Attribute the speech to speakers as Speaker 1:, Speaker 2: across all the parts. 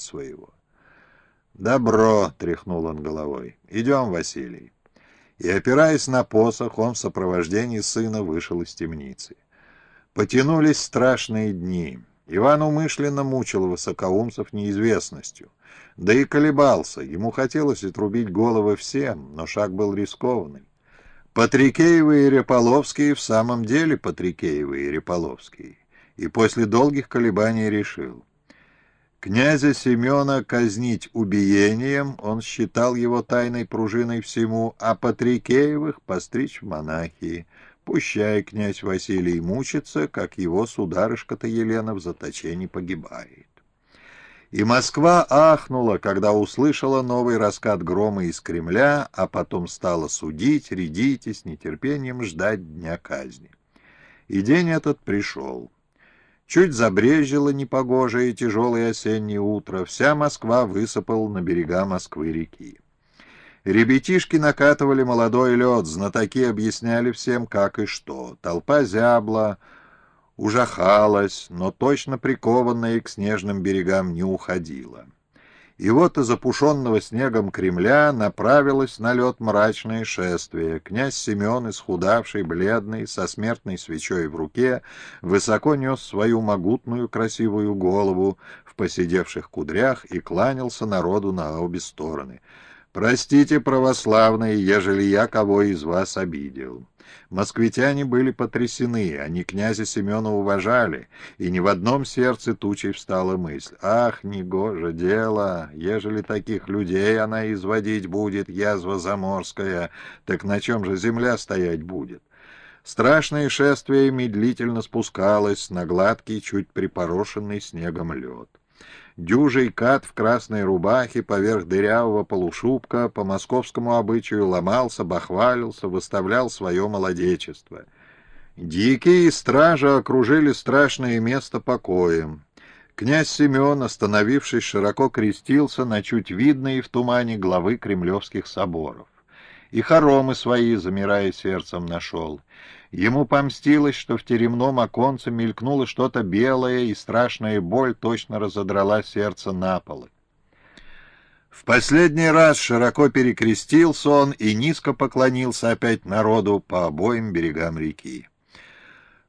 Speaker 1: своего. «Добро!» — тряхнул он головой. «Идем, Василий!» И, опираясь на посох, он в сопровождении сына вышел из темницы. Потянулись страшные дни. Иван умышленно мучил высокоумцев неизвестностью. Да и колебался, ему хотелось отрубить головы всем, но шаг был рискованный. Патрикеевы и Реполовские в самом деле Патрикеевы и Реполовские. И после долгих колебаний решил. Князя Семена казнить убиением, он считал его тайной пружиной всему, а Патрикеевых постричь в монахии. Пущай князь Василий мучится, как его сударышка-то Елена в заточении погибает. И Москва ахнула, когда услышала новый раскат грома из Кремля, а потом стала судить, рядить и с нетерпением ждать дня казни. И день этот пришел. Чуть забрежило непогожее тяжелое осеннее утро, вся Москва высыпала на берега Москвы-реки. Ребятишки накатывали молодой лед, знатоки объясняли всем, как и что. Толпа зябла, ужахалась, но точно прикованная к снежным берегам не уходила. И вот из опушенного снегом Кремля направилось на лед мрачное шествие. Князь Семен, исхудавший, бледный, со смертной свечой в руке, высоко нес свою могутную красивую голову в поседевших кудрях и кланялся народу на обе стороны — Простите, православные, ежели я кого из вас обидел. Москвитяне были потрясены, они князя Семена уважали, и ни в одном сердце тучей встала мысль. Ах, негоже дело, ежели таких людей она изводить будет, язва заморская, так на чем же земля стоять будет? Страшное шествие медлительно спускалось на гладкий, чуть припорошенный снегом лед. Дюжий кат в красной рубахе поверх дырявого полушубка по московскому обычаю ломался, бахвалился, выставлял свое молодечество. Дикие стражи окружили страшное место покоем. Князь Семен, остановившись, широко крестился на чуть видные в тумане главы кремлевских соборов. И хоромы свои, замирая сердцем, нашел. Ему помстилось, что в теремном оконце мелькнуло что-то белое, и страшная боль точно разодрала сердце на полы. В последний раз широко перекрестился он и низко поклонился опять народу по обоим берегам реки.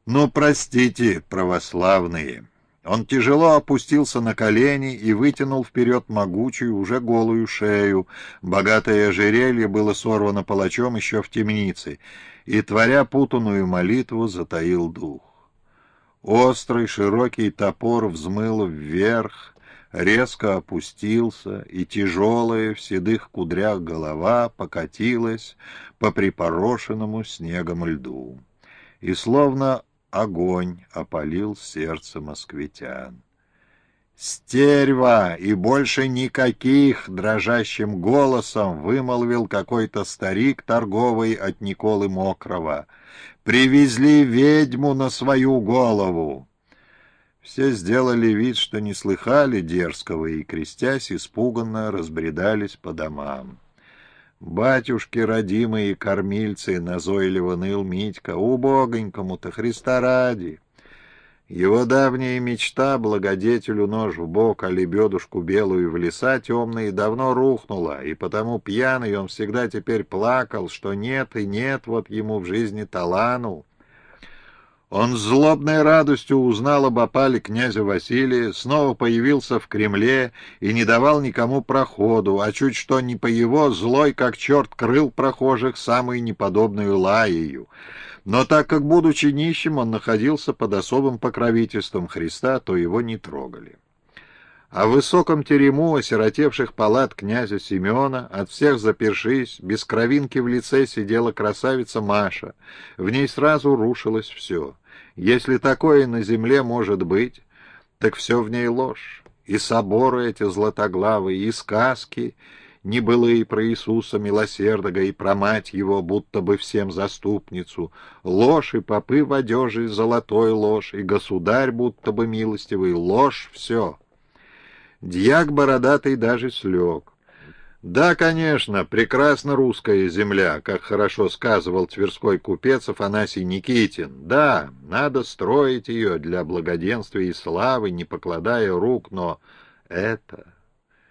Speaker 1: «Ну, простите, православные!» Он тяжело опустился на колени и вытянул вперед могучую, уже голую шею. Богатое ожерелье было сорвано палачом еще в темнице, и, творя путанную молитву, затаил дух. Острый широкий топор взмыл вверх, резко опустился, и тяжелая в седых кудрях голова покатилась по припорошенному снегом льду. И словно огонь опалил сердце москвитян. «Стерва! И больше никаких!» — дрожащим голосом вымолвил какой-то старик торговый от Николы Мокрова. «Привезли ведьму на свою голову!» Все сделали вид, что не слыхали дерзкого, и, крестясь, испуганно разбредались по домам. «Батюшки, родимые кормильцы!» — назойливо ныл Митька. «Убогонькому-то Христа ради!» Его давняя мечта, благодетелю нож в бок, а лебедушку белую в леса темные, давно рухнула, и потому пьяный он всегда теперь плакал, что нет и нет вот ему в жизни талану. Он с злобной радостью узнал об опале князя Василия, снова появился в Кремле и не давал никому проходу, а чуть что не по его, злой как черт крыл прохожих самую неподобную лаею. Но так как, будучи нищим, он находился под особым покровительством Христа, то его не трогали. А в высоком терему осиротевших палат князя Семена, от всех запершись, без кровинки в лице сидела красавица Маша. В ней сразу рушилось все. Если такое на земле может быть, так все в ней ложь. И соборы эти златоглавые, и сказки, не было и про Иисуса милосердного, и про мать его, будто бы всем заступницу, ложь и попы в одежде золотой ложь, и государь, будто бы милостивый, ложь все. Дьяк бородатый даже слег. Да, конечно, прекрасна русская земля, как хорошо сказывал тверской купец Афанасий Никитин. Да, надо строить ее для благоденствия и славы, не покладая рук, но это...